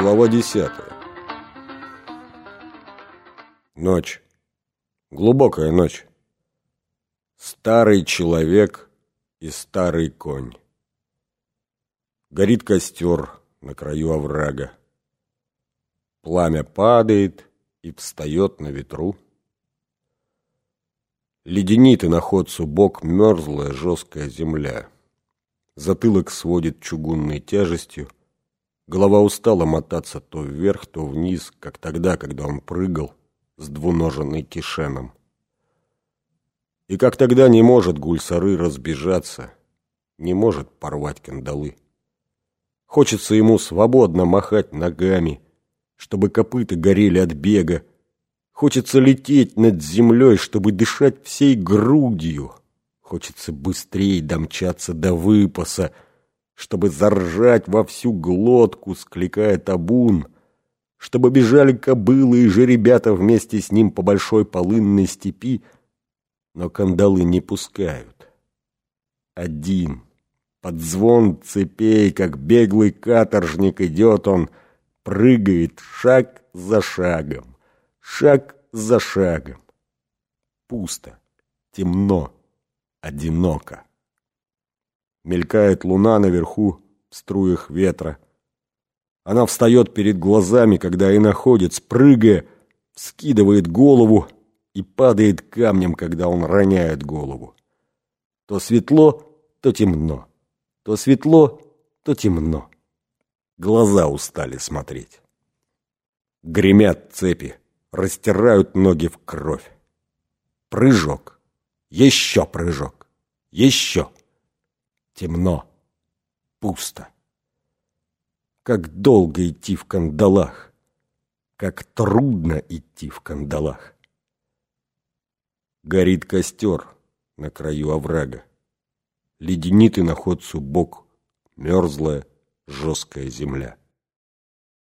Глава десятая. Ночь. Глубокая ночь. Старый человек и старый конь. Горит костер на краю оврага. Пламя падает и встает на ветру. Леденит и находцу бок мерзлая жесткая земля. Затылок сводит чугунной тяжестью. Голова устала мотаться то вверх, то вниз, как тогда, когда он прыгал с двуноженной кишеном. И как тогда не может гульсары разбежаться, не может порвать кандалы. Хочется ему свободно махать ногами, чтобы копыта горели от бега. Хочется лететь над землей, чтобы дышать всей грудью. Хочется быстрее домчаться до выпаса, чтобы заржать во всю глотку, скликая табун, чтобы бежали кобылы и жеребята вместе с ним по большой полынной степи, но кандалы не пускают. Один, под звон цепей, как беглый каторжник, идет он, прыгает шаг за шагом, шаг за шагом. Пусто, темно, одиноко. Мелькает луна наверху в струях ветра. Она встает перед глазами, когда и находит, спрыгая, скидывает голову и падает камнем, когда он роняет голову. То светло, то темно то светло, то темно. Глаза устали смотреть. Гремят цепи, растирают ноги в кровь. Прыжок, еще прыжок, еще. Темно, пусто. Как долго идти в кандалах, как трудно идти в кандалах. Горит костер на краю оврага леденит и находцу бок мерзлая жесткая земля.